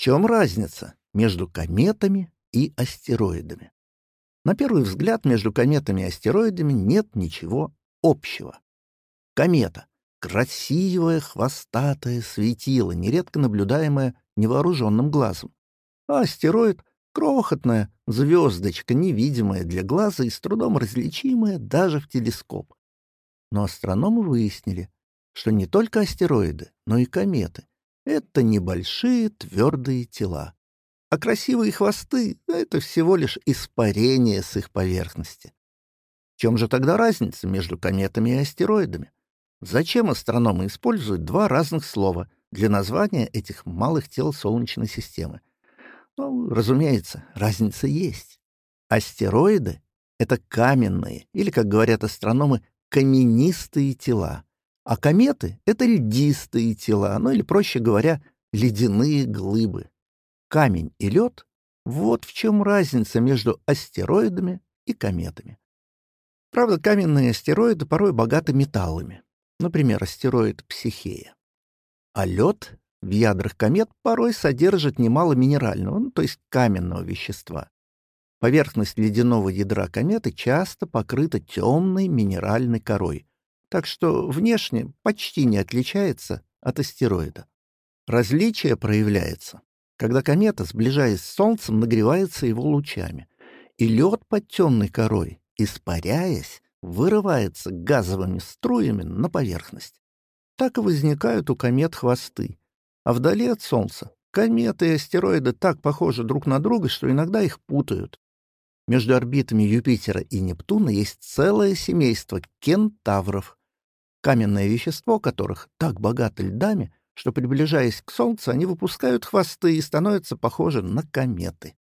чем разница между кометами и астероидами? На первый взгляд между кометами и астероидами нет ничего общего. Комета — красивое хвостатое светило, нередко наблюдаемое невооруженным глазом. А астероид — крохотная звездочка, невидимая для глаза и с трудом различимая даже в телескоп. Но астрономы выяснили, что не только астероиды, но и кометы — это небольшие твердые тела. А красивые хвосты — это всего лишь испарение с их поверхности. В чем же тогда разница между кометами и астероидами? Зачем астрономы используют два разных слова для названия этих малых тел Солнечной системы? Ну, разумеется, разница есть. Астероиды — это каменные, или, как говорят астрономы, каменистые тела, а кометы — это льдистые тела, ну или, проще говоря, ледяные глыбы. Камень и лед — вот в чем разница между астероидами и кометами. Правда, каменные астероиды порой богаты металлами, например, астероид Психея. А лед в ядрах комет порой содержит немало минерального, ну, то есть каменного вещества. Поверхность ледяного ядра кометы часто покрыта темной минеральной корой, так что внешне почти не отличается от астероида. Различие проявляется когда комета, сближаясь с Солнцем, нагревается его лучами, и лед под темной корой, испаряясь, вырывается газовыми струями на поверхность. Так и возникают у комет хвосты. А вдали от Солнца кометы и астероиды так похожи друг на друга, что иногда их путают. Между орбитами Юпитера и Нептуна есть целое семейство кентавров, каменное вещество которых так богато льдами, что, приближаясь к Солнцу, они выпускают хвосты и становятся похожи на кометы.